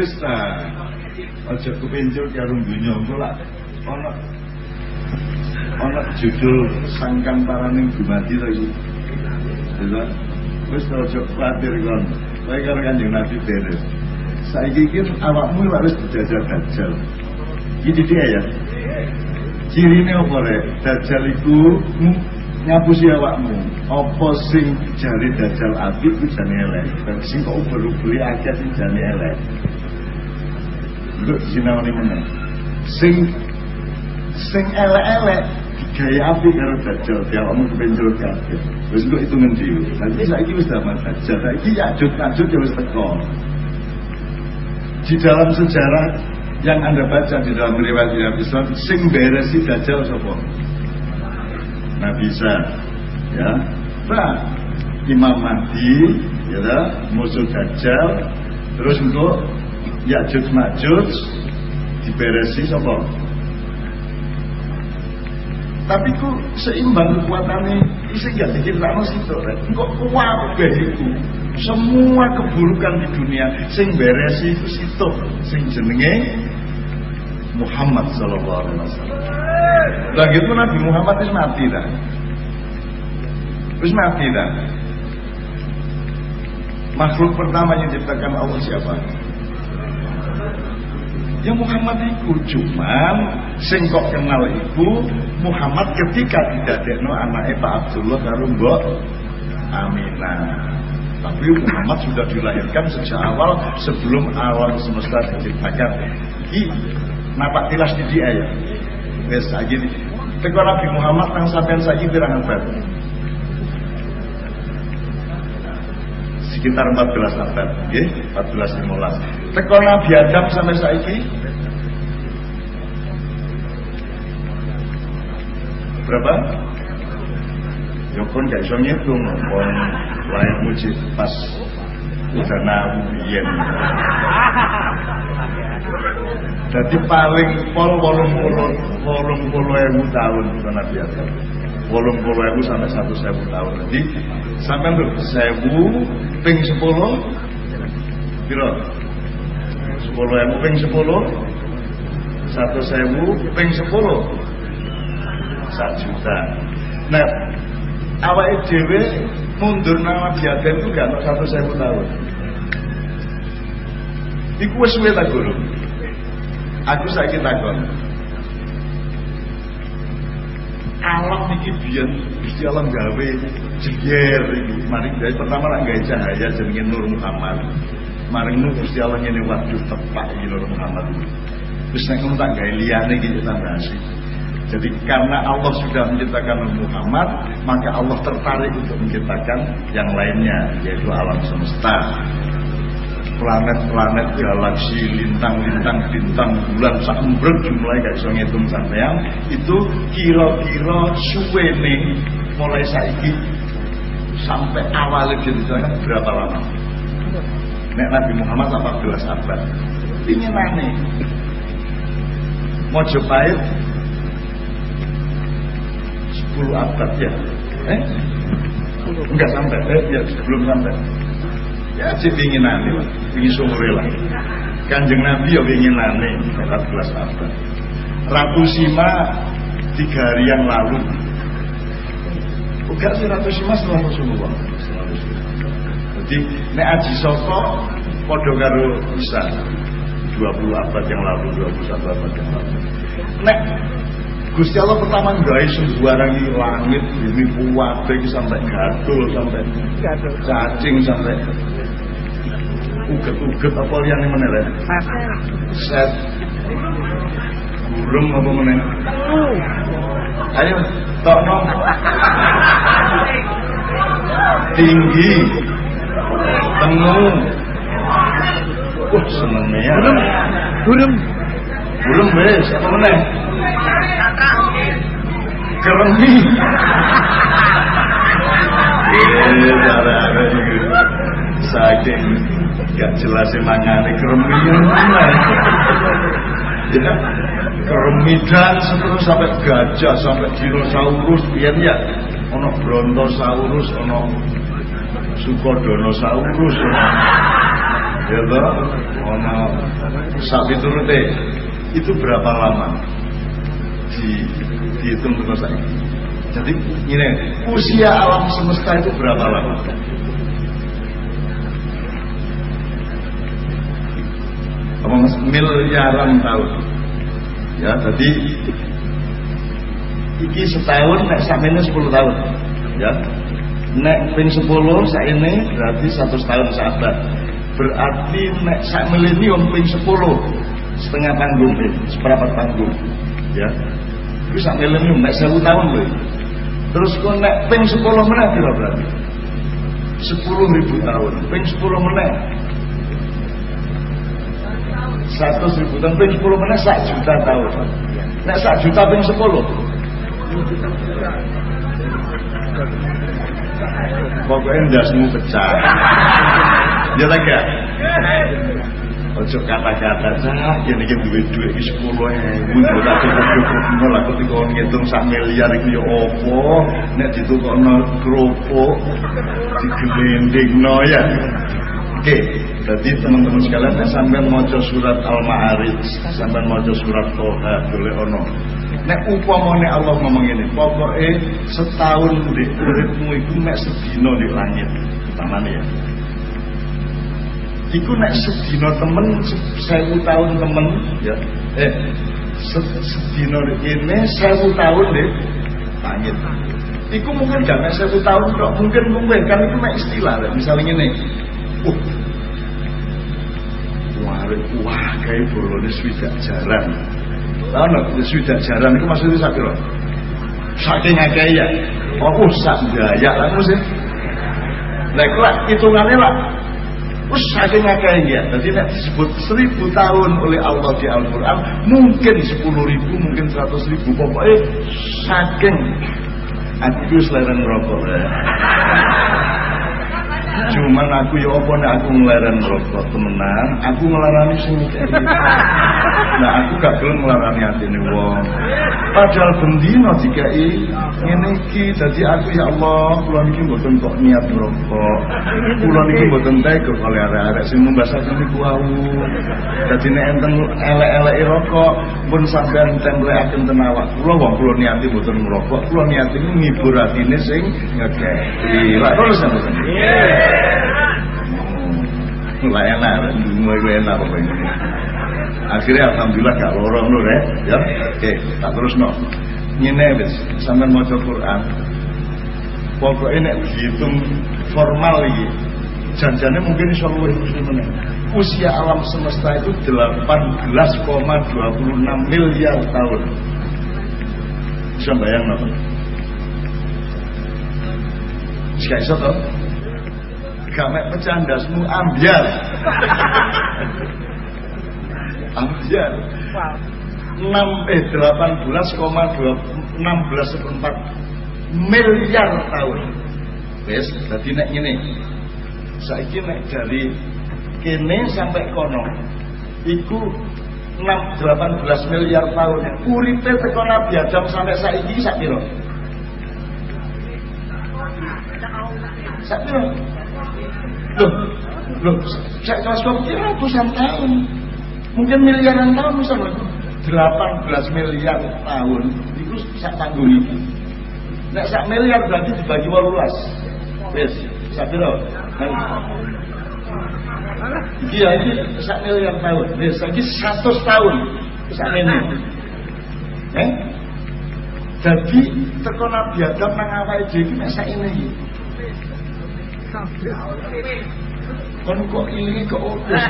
wis ta. Aja kepencil karo dunya engko lak ana ana judul sangkan paraning dumati to iki. Ya. Wis ta aja kuwatir kon. Kowe karo Kanjeng Nabi beres. Saiki iki awakmu lak wis dijajah dajjal. Iki dia ya. Cirine apa rek? Dajjal iku ngapusi awakmu apa sing jari dajal apik ku jane elek sing kok uber-uberi akeh sing elek lho sinawani meneh sing sing elek-elek gaya apik karo dajal dia kamu kepenjol kabeh. Wis kok itu ngendi? Nanti saiki wis zaman dajal saiki yajud-yajud ya wis teko. Di dalam sejarah yang anda baca di dalam riwayat Islam sing beresi dajal sapa? Nabi Isa ya. Nah Imam Mahdi ya musuh Dajjal. Terus untuk Ya'juj Ma'juj diberesi sapa tapi ku seimbang kekuatannya isi gak dikirakan situ kok kuat itu semua keburukan di dunia sing beresi itu situ sing jenenge Muhammad sallallahu alaihi wasallam. Lah gitu Nabi Muhammad itu mati dah. Terus mati dah. Makhluk pertama yang diciptakan Allah siapa? Ya Muhammad itu cuman sing kok kenal ibu Muhammad ketika tidak dekno anaknya Pak Abdullah karo Aminah. Tapi Muhammad sudah dilahirkan sejak awal sebelum awal semesta diciptakan. Ini napak tilas di dia ya. Wes lagi Teko Nabi Muhammad nang sampean saiki pirang abad? Sekitar 14 abad, nggih, 14 15. Teko Nabi Adam sampai saiki berapa? Ya pun gak iso ngitung, muji pas udah nawiyen. Jadi paling pol wolung puluh wolung puluh ewu tahun bukan Nabi Adam. Wolung puluh ewu sampai satu sewu tahun. Jadi sampai sewu ping sepuluh, kira sepuluh ewu ping sepuluh, satu sewu ping sepuluh, satu juta. Nah, awal dhewe mundur nama Nabi Adam itu gak satu sewu tahun. Iku wis suwe ta guru. Aku saiki takon. Alam iki biyen Gusti Allah gawe jeger iki. Mari dari pertama lak gawe cahaya jenenge Nur Muhammad. Mari nu Gusti Allah ngene waduh tepak iki Nur Muhammad. Wis nek ngono tak gawe liyane iki tambah asik. Jadi karena Allah sudah menciptakan Muhammad, maka Allah tertarik untuk menciptakan yang lainnya, yaitu alam semesta planet-planet galaksi, lintang-lintang, bintang, bulan, sambrek jumlahnya gak bisa ngitung sampean itu kira-kira suwene mulai saiki sampai awal kan berapa lama? Nek Nabi Muhammad 14 abad. Ingin aneh. Mojopahit 10 abad ya. Eh? Enggak sampai, eh, ya belum sampai. Ya sih ingin aneh lah, ingin sumure lah. Kanjeng Nabi ya ingin aneh, 14 abad. Ratu Sima tiga hari yang lalu. Bukan sih Ratu Sima setelah Rasulullah. Jadi nek Aji Soko podo karo Isa 20 abad yang lalu, 21 abad yang lalu. Nek Gusti Allah pertama gawe sembarang langit, bumi kuwate sampai gatul sampai cacing sampai uget-uget apa liyane meneh lek? Set. Burung apa meneh? Ayo tokno. Tinggi. Tengu. Wah, seneng ya. Burung. Burung. Burung wis, apa meneh? Keremi. Eh, cara-cara saking gak jelas mangane keremian ya keremidan seterus sampai gajah sampai dinosaurus biar ya ono brontosaurus ono sukodonosaurus Ya toh, ono sapi turute itu berapa lama? Di dihitung saya. Jadi ini usia alam semesta itu berapa lama? Miliaran tahun. Ya, jadi iki setahun nek sakmene 10 tahun. Ya. Nek ping 10 ini berarti satu tahun sahabat. Berarti nek sak milenium ping 10 setengah panggung, seperempat panggung. Ya. Itu sak milenium nek 1000 tahun loh. Terus kok nek ping 10 menit kira berarti? 10 ribu tahun. Ping 10 menit. 100 ribu tahun. Ping 10 menit 1 juta tahun. Nek 1 juta ping 10. Pokoknya ndasmu pecah. Ya tak ya? Ojo kata-kata cah gini gini duit duit iki sepuluh ewu gue tak cukup cukup nol aku tiga ngitung sak miliar iki ya opo nek ditukokno kerupuk digelinding no ya Oke, jadi teman-teman sekalian sampai mau surat Al-Ma'arij, sampai mau surat Toha, boleh ono. Nek upamane Allah ngomong ini, pokoknya setahun di uripmu itu nek sedino di langit, utamanya ya. Iku nek sedino temen, sewu tahun temen, ya. Eh, sedino ini sewu tahun di langit. Iku mungkin gak nek sewu tahun kok, mungkin mungkin kan itu nek istilah, misalnya ini. Uh, Warin wah kayak bolone swidak jaran. Lah nek swidak jaran itu maksudnya sak kira. Saking akeh ya. Oh, sak daya lah mesti. Lah iku lah hitungane lah. Wis saking akeh ya. Jadi nek disebut seribu tahun oleh Allah di Al-Qur'an, mungkin sepuluh ribu, mungkin seratus ribu. Pokoknya saking aku selera rokok. Cuman aku ya apa nek aku ngelaren rokok temenan, aku ngelarani sing Nah aku gak gelem ngelarani atine wong. Padahal bendino dikai ngene iki dadi aku ya Allah, kula niki mboten kok niat rokok. Kula niki mboten tega kali arek-arek sing membasaken niku wau. Dadi nek enten elek-elek rokok pun sampean templekaken ten awak kula wong kula niati mboten ngrokok, kula niati ngibur atine sing ngekeki. Lah terus sampeyan. Lah enak, mulai gue enak pokoknya. Akhirnya alhamdulillah gak lorong lho ya. Ya, oke, tak terus no. Ngene wis, sampean maca Quran. Pokoknya nek dihitung formal iki. Janjane mungkin iso luwih meneh. Usia alam semesta itu 18,26 miliar tahun. Bisa bayang no? Sekali toh? Gamek pecandasmu ambiar. Ambiar. Enam eh delapan belas koma dua enam belas seperempat miliar tahun. Wes jadi nek ini saiki nek dari kene sampai kono iku 6 18 miliar tahun. Uripe teko Nabi Adam sampai saiki sak piro? Sak piro Loh, loh, kelas kira ratusan tahun. Mungkin miliaran tahun misalnya. 18 miliar tahun itu sak tanggung itu. Nek sak miliar berarti dibagi 18. Wes, sak piro? Iya, ini sak miliar tahun. Wes, lagi 100 tahun. Sak ini. Eh? Jadi teko Nabi Adam nang awake ini. Kon kok utus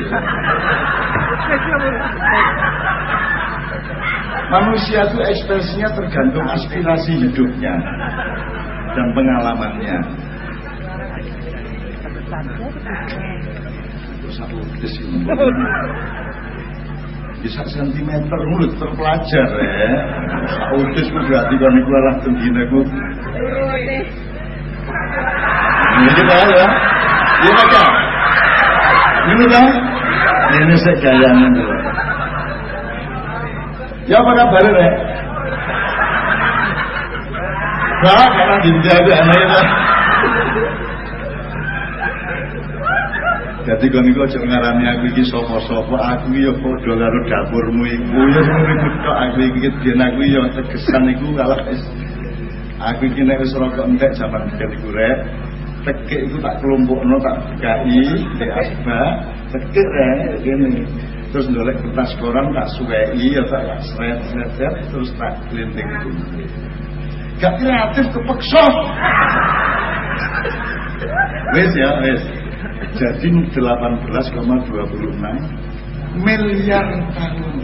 Manusia itu ekspresinya tergantung aspirasi hidupnya dan pengalamannya. Bisa sentimeter mulut terpelajar ya. Autis berarti kan iku lah tendine. Ini tahu ya. Ini baca. Ini kan? Ini segayanya dulu. Ya apa kabar ya? Nah, karena dijaga anaknya. Dadi kon iku aja ngarani aku iki sapa-sapa, aku ya padha karo dapurmu iku. Ya tok aku iki ben aku ya tegesan iku kalah. Aku iki nek wis rokok entek jaman biyen iku rek. Tekek iku tak kelompokno tak dikai, di tekek rek ngene. Terus ndolek kertas koran tak suwei ya tak seret-seret terus tak glinting. Gak kreatif kepeksa. Wis ya, wis. Jadi 18,26 miliar tahun.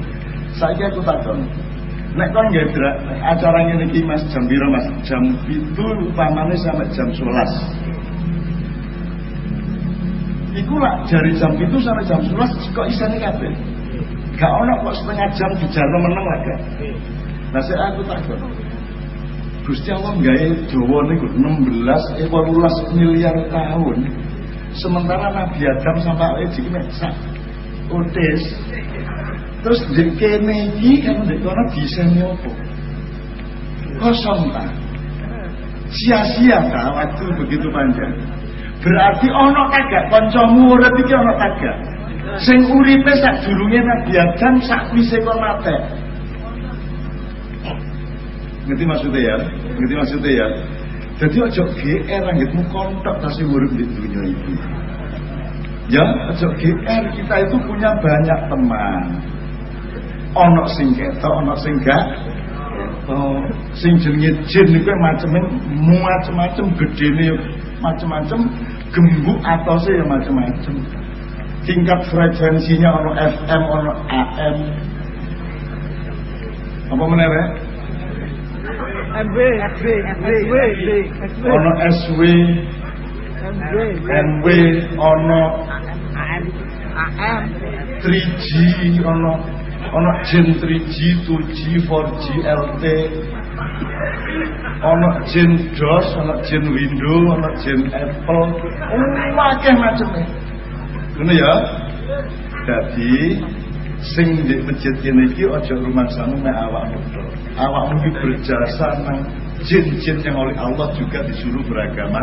Saya aku takon. Nek kon nggih acara ngene iki Mas jam piro Mas? Jam itu upamane sampai jam 11. Iku lah dari jam itu sampai jam 11 kok isane kabeh. Gak ono kok setengah jam dijarno meneng lah gak. Nah saya aku takon. Gusti Allah gawe Jawa niku 16 eh 18 miliar tahun. Sementara Nabi Adam sampai iki mek sak otis. Terus di kene iki kan ndek kono disene opo? Kosong ta. Sia-sia ta waktu begitu panjang. Berarti ono kagak kancamu urip iki ono kagak. Sing uripe sak durunge Nabi Adam kon mate. Ngerti maksudnya ya? Ngerti maksudnya ya? Jadi ojo GR anggitmu kontak kasih urip di dunia itu. Ya, ojo GR kita itu punya banyak teman. Ono sing ketok, ono sing gak Oh, sing jenenge jin niku macam-macam gedene macam-macam gembuk atau sih ya macam-macam. Tingkat frekuensinya ono FM, ono AM. Apa meneh, MW, SW, SW, ono SW, MW, ono AM, AM, 3G, ono ono Gen 3G, 2G, 4G, LT, ono Gen DOS, ono Gen Windows, ono Gen Apple, akeh. Ngono ya. Jadi sing di masjid kene iki aja rumangsane mek awakmu tok. Awakmu iki berjasa nang jin-jin yang oleh Allah juga disuruh beragama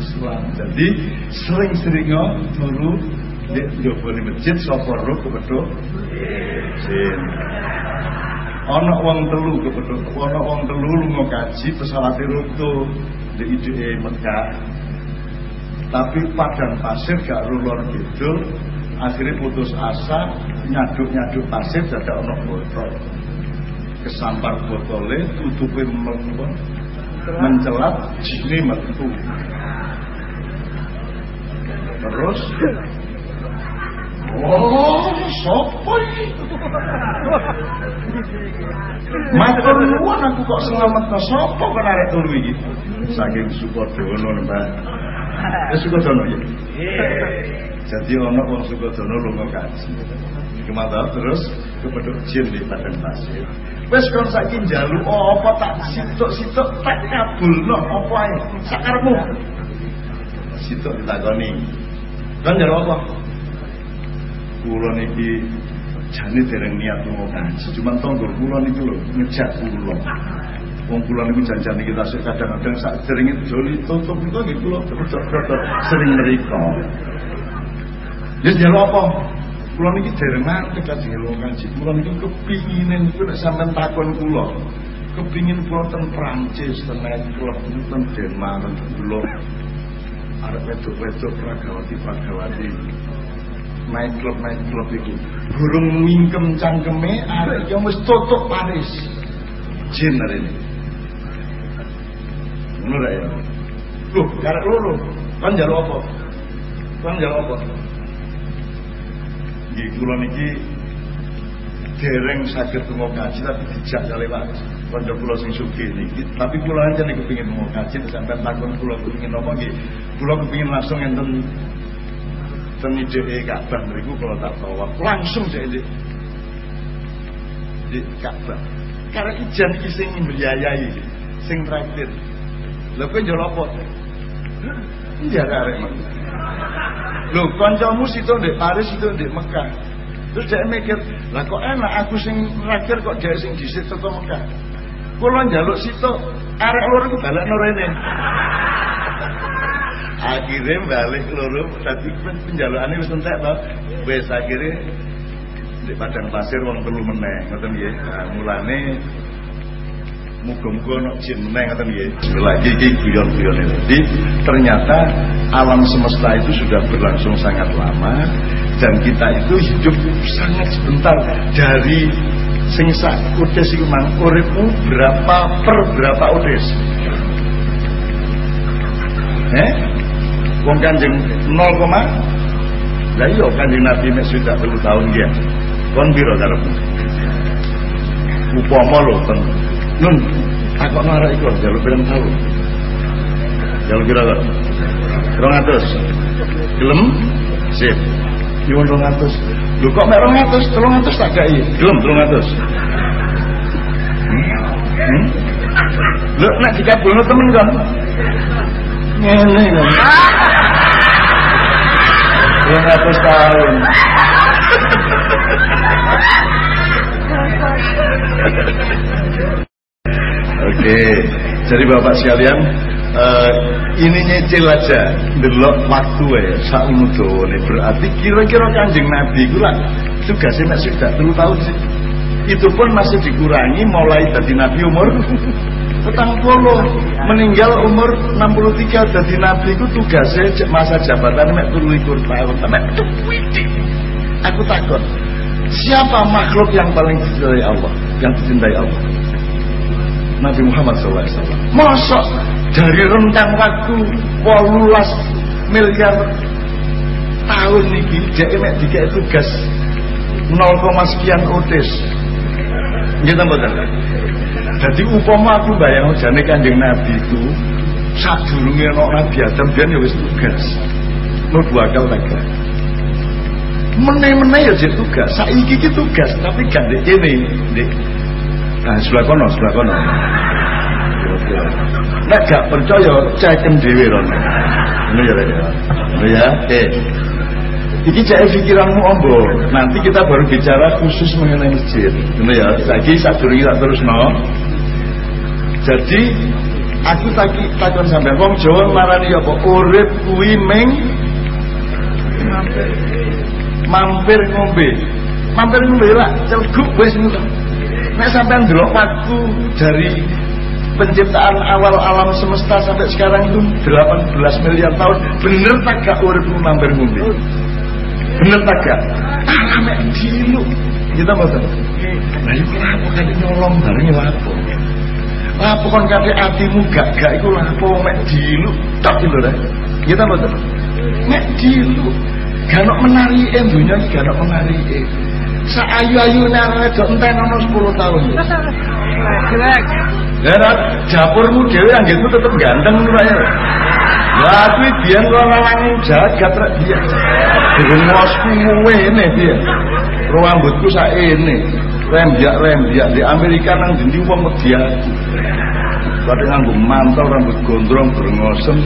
Islam. Jadi sering-sering turu di njobone masjid sapa roh kepethuk jin. Ana wong telu kepethuk, ana wong telu lunga kaji pesawat rute di ide Mekah. Tapi padang pasir gak rulor gitu akhirnya putus asa nyaduk-nyaduk pasir jadi ono botol kesampar botolnya tutupin melempon mencelat jini metu terus Oh, sopo iki? Matur nuwun aku kok selamat ke sopo kok arek turu iki? Saking Sukodono, Mbak. Ya Sukodono ya. Jadi ono wong Sukodono lunga kaji. Ke mana terus kepeduk jin di padang pasir. Wes kon saiki njaluk apa tak sitok-sitok tak kabulno apa ae. Sakarepmu. Sitok ditakoni. Kan njaluk apa? Kula niki jane dereng niat lunga kaji, cuma tonggo kula niki lho ngejak kula. Wong kula niku janjane kita kadang-kadang sak sering joli tutup niku nggih kula sering mereka. Ya jaluk apa? Kula niki dereng nganti kaji wong kaji. Kula niki kepinginen niku sampean takon kula. Kepingin kula ten Prancis, ten Netherlands, ten Denmark, ten kula. Arep wedok-wedok pragawati-pragawati. Naik klub naik klub itu. Burung mingkem cangkeme arek yang wis tutup Paris jin hari ini. Ngono ya? Loh karek loro. Kan jaluk apa? Kan jaluk apa? Nggih kula niki dereng saged tunggu kaji tapi dijak kali Pak. Kanca kula sing sugih niki. Tapi kula aja niku kepengin tunggu kaji sampai takon kula kepengin apa nggih. Kula kepengin langsung enten ten ide Ka'bah mriku kula tak tawaf langsung cek di di Ka'bah. Karena ijan iki sing mbiayai, sing traktir. Lha kowe njaluk apa? Iya karek. Lho kancamu situ ndek Paris itu ndek Mekah. Terus dia mikir, lah kok enak aku sing traktir kok dia sing dhisik teko Mekah. Kula njaluk situ arek loro iku balekno akhirnya balik loro tadi penjaluannya wis entek to. Wis akhirnya di padang pasir wong perlu meneh ngoten nggih. Nah mulane muga-muga ono jin meneh ngoten nggih. Lagi iki guyon-guyon jadi ternyata alam semesta itu sudah berlangsung sangat lama dan kita itu hidup sangat sebentar dari sing sak udes iku mang. Uripmu berapa per berapa udes? Eh? Wong kanjeng 0, lah iya kanjeng Nabi mek sudah 10 tahun dia. Kon biro karepmu? Upama lho ten nun aku ngarep iku jalur pirang tahun? Jalur kira kok? 200 gelem? Sip. Nyuwun 200 Lho kok mek 200, 300 tak gai. Gelem 300. Hmm? Lho nek dikabulno temen kan. Ngene kan. 200 tahun. Oke, jadi Bapak sekalian, uh, ini nyicil aja delok waktu ya sak nih berarti kira-kira kanjeng Nabi itu lah tugasnya masih sudah terlalu tahu sih. Itu pun masih dikurangi mulai dari Nabi umur petang puluh. Meninggal umur 63 dari Nabi itu tugasnya masa jabatan mek turu likur tahun. Mek aku takut siapa makhluk yang paling dicintai Allah yang dicintai Allah Nabi Muhammad SAW Masa dari rentang waktu polulas miliar tahun ini dia emek tiga tugas 0, sekian otis. Kita betul jadi upama aku bayang jane kanjeng Nabi itu saat durungnya no Nabi Adam dia ya tugas. Mau dua kali lagi meneh-meneh ya jadi tugas. Saiki iki tugas tapi gandek ini nah sebelah kono sebelah kono Nek gak percaya cekem dhewe rono. Ngono ya, Ngono ya. Eh. Iki cek pikiranmu ombo. Nanti kita baru bicara khusus mengenai masjid. Ngono ya. Saiki sadurunge tak terusno. Jadi aku taki takon sampai wong Jawa marani apa urip kuwi ming mampir ngombe. Mampir ngombe lah celguk wis ngono. Nek sampean ndelok waktu dari penciptaan awal alam semesta sampai sekarang itu 18 miliar tahun bener tak gak urip mampir ngombe? Bener tak gak? Alamek dulu kita mau tahu nah itu kenapa kan nyolong bareng lapo lapo kan kate hatimu gak gak itu lapo mek dilu tak itu deh kita tahu mek dilu gak menari dunia gak seayu-ayu nere enten ana 10 tahun. Jelek jelek japurmu dewe yang gitu tetep ganteng ya. Tapi dia ngelangin jahat gak terak dia dengan mosku ini dia ruang butku saya ini. Rem di Amerika nang jendih uang aku. padahal nganggo mantel rambut gondrong berngosem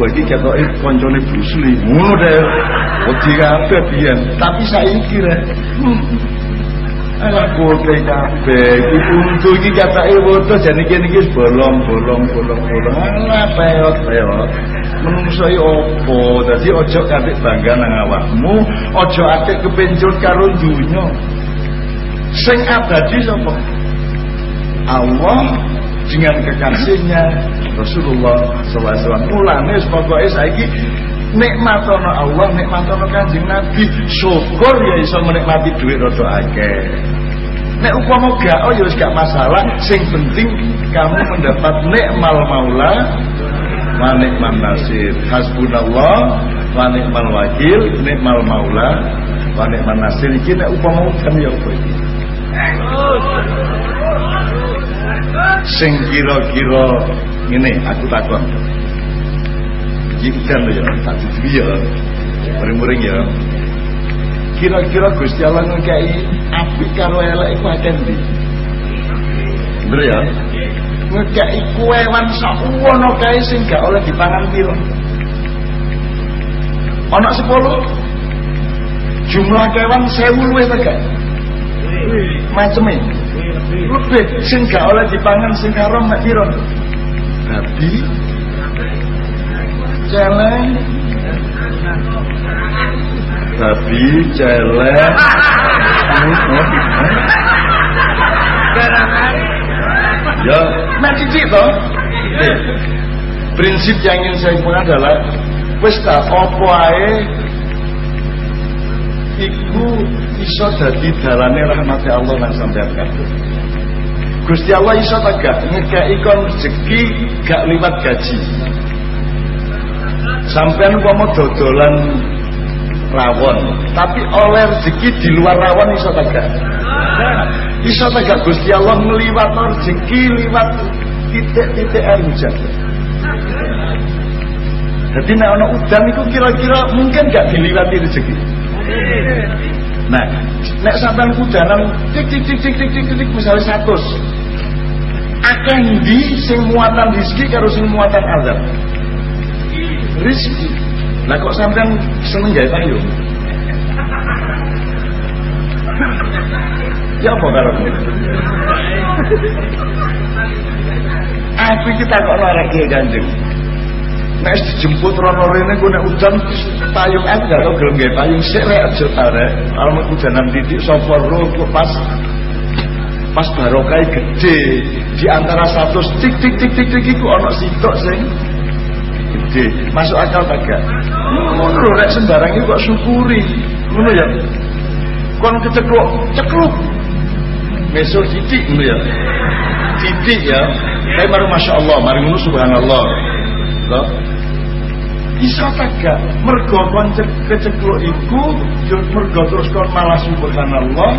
Wah iki ketoke kancane Bruce Lee. Ngono deh. Wedi kabeh biyen. Tapi saiki rek. Hmm. Alah kote kabeh iki untu iki katake foto jane kene iki bolong bolong bolong bolong. Alah peot peot. Menungso iki opo? Dadi ojo katik bangga nang awakmu, ojo atik kepencut karo dunya. Sing abadi sapa? Allah dengan kekasihnya Rasulullah SAW mulane pokoke saiki nikmatono Allah nikmatono kanjeng Nabi. Syukur ya iso menikmati duit rada akeh. Nek upama gak oh ya gak masalah. Sing penting kamu mendapat nikmal maula wa nikmal nasir. Hasbunallah wa wakil nikmal maula wa nikmal nasir. Iki nek upama kan ya apa sing kira-kira ngene aku takon Jikan ya, tak dudu ya. Muring-muring ya. Kira-kira Gusti Allah ngekei apik karo elek iku akeh ndi? Bener ya? Ngekei kuewan sak ono kae sing gak oleh dipangan piro? Ana 10 jumlah kewan sewu luwih ta gak? Lebih sing gak oleh dipangan sing haram mek piro? Babi celeng. Babi celeng. Ya. Mek cicik toh Nih, prinsip yang ingin saya punya adalah wis ta apa ae iku iso dadi dalane rahmat Allah lan sampeyan kabeh Gusti Allah iso ta gak ngekeki kon rezeki gak liwat gaji sampean umpama dodolan rawon tapi oleh rezeki di luar rawon iso ta gak iso ta gak Gusti Allah ngliwat rezeki liwat titik-titik air hujan jadi nek ana udan itu kira-kira mungkin gak diliwati rezeki. Nah, nek sampean udanan tik tik tik tik tik tik tik misalnya 100. Akeh ndi sing muatan rezeki karo sing muatan azab? Rezeki. Lah kok sampean seneng gawe payung? Ya apa karo Aku kita kok lara kiai ganjeng. Nek dijemput rono rene gue nek udan payung aku gak tau gawe payung sik rek aja arek. Kalau udanan titik sapa ro kok pas pas barokah gede di antara satu tik tik tik tik tik iku ana sitok sing gede. Masuk akal tak? Ngono lho rek sembarang iku kok syukuri. Ngono ya. Kon kecekluk, cekluk. Besok titik ngono ya. Titik ya. Tapi baru masya Allah, mari ngono subhanallah. Loh, iso gak mergo kon kecekluk iku yo mergo terus kon malah subhanallah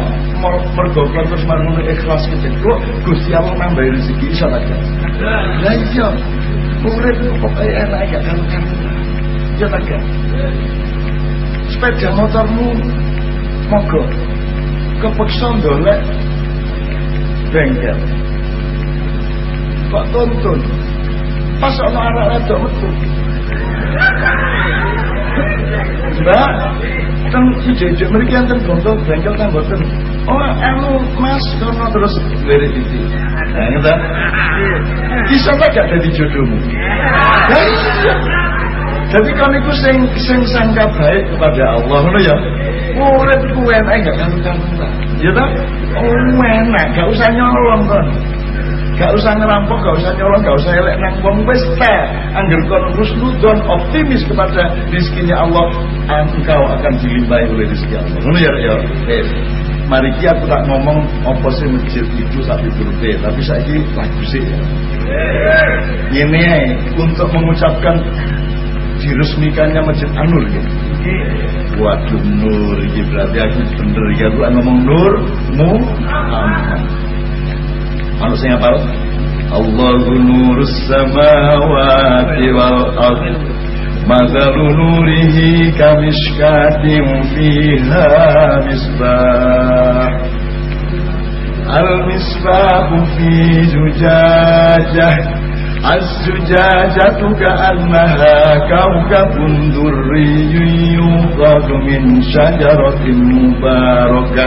mergo kon terus marang ikhlas kecekluk Gusti Allah nambah rezeki iso gak lah iya. Urip pokoke enak gak kan kan? Yo gak sepeda motormu mogok. Kepeksa ndolek bengkel. Pak tuntun. Pas ana anak wedok metu Mbak, kan ije-ije mriki enten gonto bengkel kan boten. Oh, anu Mas, kono terus dari titi. Nah, ngeta. Bisa ta gak dadi jodohmu? Iya. Jadi kan iku sing sing sangka baik kepada Allah ngono ya. Urip ku enak gak kanu-kanuan. Ya ta? Oh, enak, gak usah nyolong kon. Gak usah ngerampok, gak usah nyolong, gak usah elek nang wong wis teh. Angger kon husnudon optimis kepada rezekinya Allah, engkau akan dilimpahi oleh rezeki Allah. Ngono ya ya. Eh, mari ki aku tak ngomong apa sih masjid itu sapi turute, tapi saiki lagu sih ya. Ini untuk mengucapkan diresmikannya Masjid Anur ya. Waduh Nur, ini berarti aku bener ya aku ngomong Nur, Mu. Kalau saya apa? Allahu nurus samawati wal ard Mathalu nurihi kamishkatin fiha misbah Al-misbahu fi zujajah الزجاجة كأنها كوكب دري يوقد من شجرة مباركة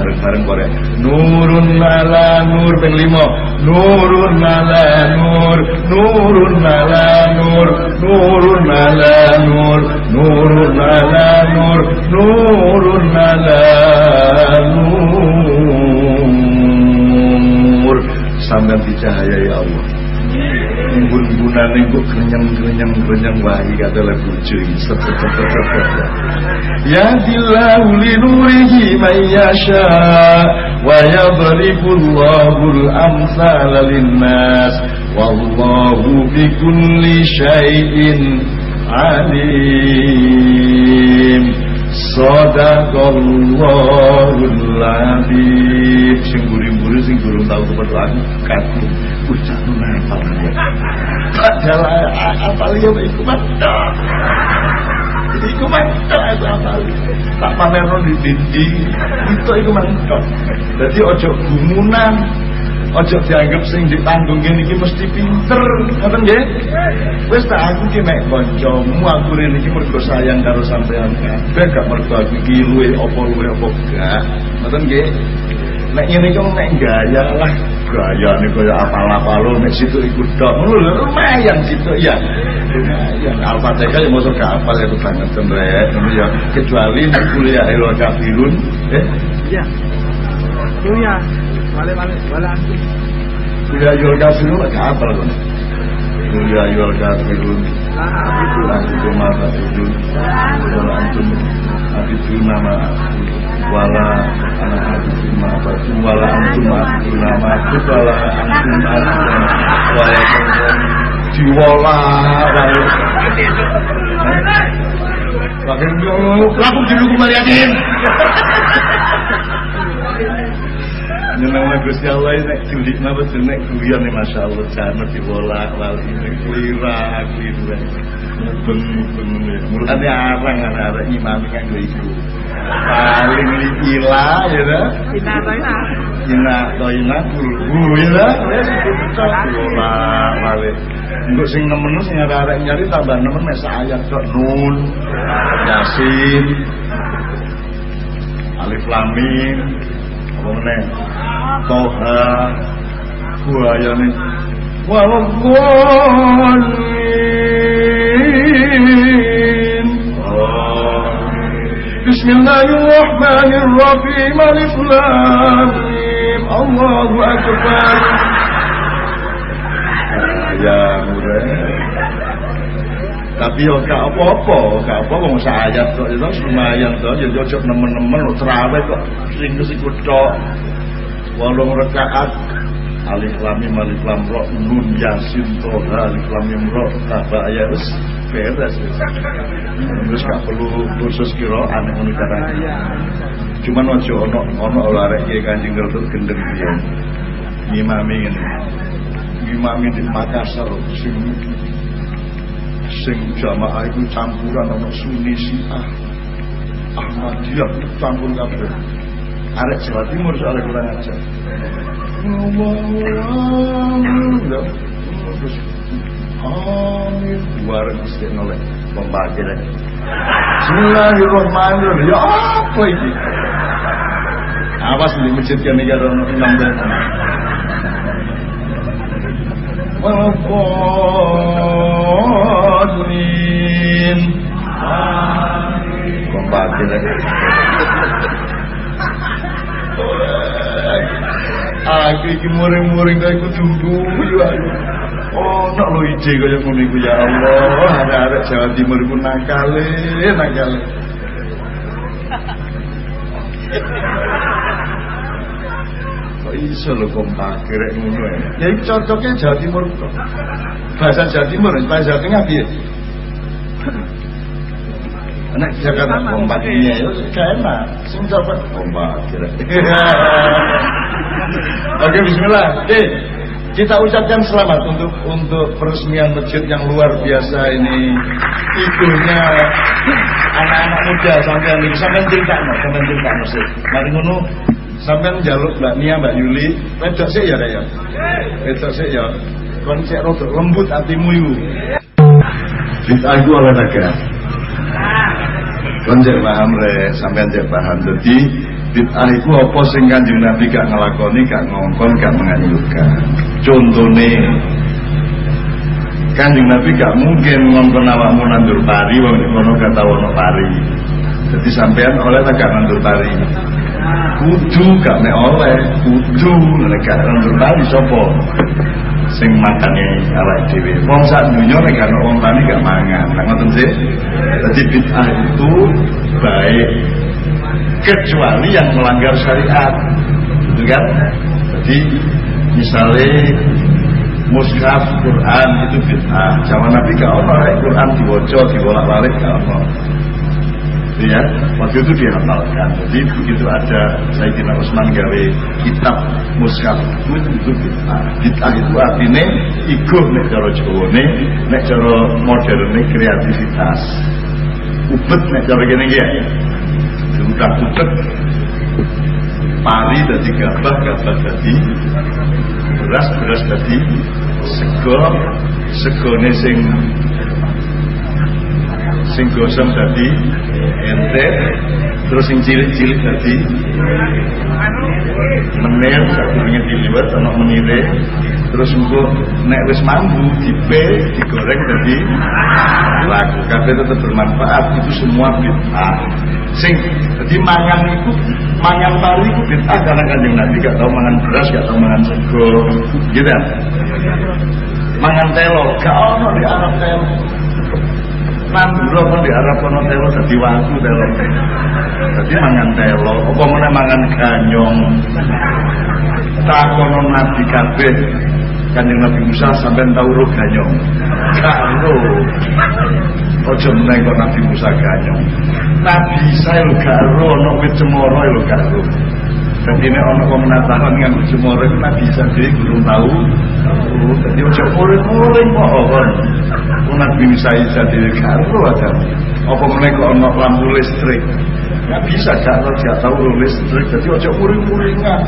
bareng-bareng Korea. Nurun ala nur ping lima. Nurun ala nur Nurun ala nur Nurun ala nur Nurun ala nur Nurun ala nur. Sampai dicahayai Allah Embun-embunan itu kerenyang-kerenyang-kerenyang wahi kata lagu cuy Ya dillahu li nurihi man yasha Wa yadribullahu al-amsala linnas Wallahu bi kulli syai'in alim Sadaqallahul sing buri-buri sing durung tau kepetuan kaku. Bocah nu nafal padahal apal yo iku mantok iku mantok aku tak pamerno di dinding. Itu iku mantok ojo gumunan Ojo dianggap sing ditanggung kene iki mesti pinter, ngoten nggih? Wis tak aku ki mek kancamu, aku rene iki mergo sayang karo sampean kabeh, gak mergo aku iki luwe apa luwe apa gak. Ngoten nggih? Nek ngene iki nek gaya lah, gaya nih kaya apal-apal nek situ ikut dok. Ngono lumayan situ ya. Lumayan Al-Fatihah ya mosok gak apal ya banget. Ngono ya kecuali kuliah ilmu kafirun, eh Iya. Iya. Antum. kuliah ilmu kafirun gak apal kan. Kuliah ilmu kafirun. Ah, itu. Antum mata itu Wala antum Abidu nama Wala anak abidu nama Wala antum abidu nama Wala antum abidu Wala Diwala Wala. Bahkan Laku dulu kembali yakin Nyenang lah Gusti Allah ini julik napa jeneng guyon nek masyaallah jane diwola wali nek klira kliru. Mubeng mubeng. Mulane arang arek imam kan lho iku. Paling likila ya ta. Ina to ina. Ina to ina guru ya ta. Wis diwola wali. Engko sing nemen sing arek nyari tambah nemen mek sak ayat tok nun. Yasin. Alif Lam. Meneh? Toha. Buaya nih Walakwanin Bismillahirrahmanirrahim. Alif Lam Mim. Allahu Akbar. Ya murah tapi yo gak apa-apa, gak apa-apa wong ayat kok itu lumayan to, ya ojo nemen-nemen terawih kok sing sikut tok. Walung rakaat Alif Lam Mim Alif Lam Ra Nun Yasin Toha Alif Lam Mim Ra ya wis beres wis. Wis gak perlu khusus kira aneh ngono carane. Cuman ojo ono ono arek iki Kanjeng Rasul gendeng piye. Ngimami ngene. Ngimami di Makassar sing sing jamaah itu campuran ono Sunni Syiah Ahmadiyah campur kabeh. Arek Jawa Timur soalnya kurang aja amin. Bareng mesti pembagi lagi Bismillahirrahmanirrahim. Ya apa ini? Awas di masjid kan ini enam belas Lagi Aku iki muring-muring kaya kudu guyu. Oh, nak lo ide kaya ngono iku ya Allah. Arek-arek Jawa Timur iku nakale, nakale. Kok iso lho kompak rek ngono ya. Ya iki cocoknya Jawa Timur kok. Bahasa Jawa Timur, bahasa Jawa Tengah piye? Anak Jakarta kompak ini ya, gak enak. Sing coba kompak rek. Oke, bismillah. Oke. Kita ucapkan selamat untuk untuk peresmian masjid yang luar biasa ini. Igunya anak-anak muda sampai ini sampai cerita no, sampai cerita no sih. Mari ngono sampai jaluk Mbak Nia, Mbak Yuli, wedok sih ya ya. Wedok sih ya. Kon cek rodok lembut hatimu iku. Itu olahraga. Kon cek paham re, sampean cek paham. Jadi bid'ah gak ngelakoni, gak ngongkon, gak menganjurkan. Contone Kanjeng Nabi gak mungkin ngongkon awakmu nandur pari wong kono kata ono pari. Jadi sampean oleh tak gak nandur pari. Kudu gak oleh, kudu nek gak nandur pari sapa? Sing makane awak dhewe. Wong sak dunya nek ono wong tani gak mangan. Lah ngoten sih. Jadi bid'ah itu baik kecuali yang melanggar syariat gitu kan jadi misalnya mushaf Quran itu bid'ah zaman Nabi gak ono Quran diwoco dibolak balik gak ya. Waktu itu dihafalkan jadi begitu ada Sayyidina Utsman gawe kitab mushaf itu itu bid'ah. Bid'ah itu artinya iguh nek cara Jawa nek cara modern kreativitas. Ubet nek cara gini ya. Udah pucet pari dadi gabah gabah dadi beras beras dadi sego segone sing sing gosong dadi ente terus sing cilik-cilik dadi menir sadurunge diliwat ana menire. Terus engko nek wis mambu dipe digoreng dadi lagu. Kabeh tetep bermanfaat itu semua bid'ah. Sing jadi mangan itu mangan pari itu bid'ah karena kanjeng Nabi gak tau mangan beras gak tau mangan sego. Gitu. Ya mangan telo gak ono di Arab telo Mandura pun di Arab kono telo dadi waktu telo. Dadi mangan telo, apa meneh mangan ganyong. Takono Nabi kabeh Kanjeng Nabi Musa sampai tahu roh ganyong. Karo. Ojo meneh kok Nabi Musa ganyong. Nabi saya lo karo ono wit lo karo. Jadi ini orang kau menatakan dengan itu Nabi jadi belum tahu. Jadi ojo muring-muring kok orang. Nabi Musa bisa jadi karo ada. Apa kok ono lampu listrik. Nggak bisa kalau tidak tahu listrik. Jadi ojo muring-muringan.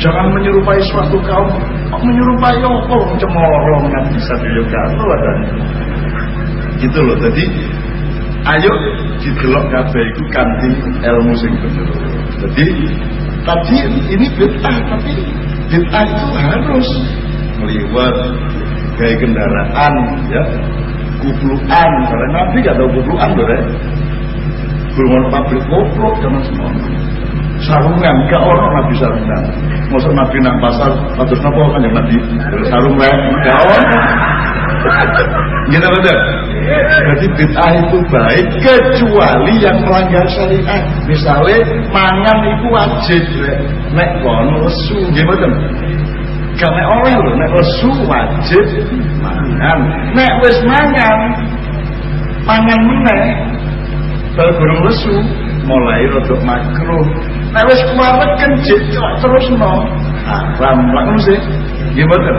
Jangan menyerupai suatu kaum. Menyerupai apa cemoro nggak bisa jadi karo ada. Gitu loh. Jadi ayo didelok kabeh iku kanthi ilmu sing bener. Jadi tadi ini bid'ah tapi bid'ah itu harus meliwat gaya kendaraan ya. Kupluan karena nabi gak tahu kupluan boleh belum pabrik goblok dan semua. Sarungan gak orang nabi sarungan. Masa nabi nak pasar atau napa kan yang nabi. Sarungan gak orang. Gitu betul jadi bid'ah itu baik kecuali yang melanggar syariat. Misalnya mangan itu wajib, nek kono lesu, gimana? Karena oleh lho, nek lesu wajib mangan. Nek wis mangan, mangan meneh. Burung lesu, mulai rodok makro. Nek wis keluar kenjit, terus no. Haram, lah sih. Gimana?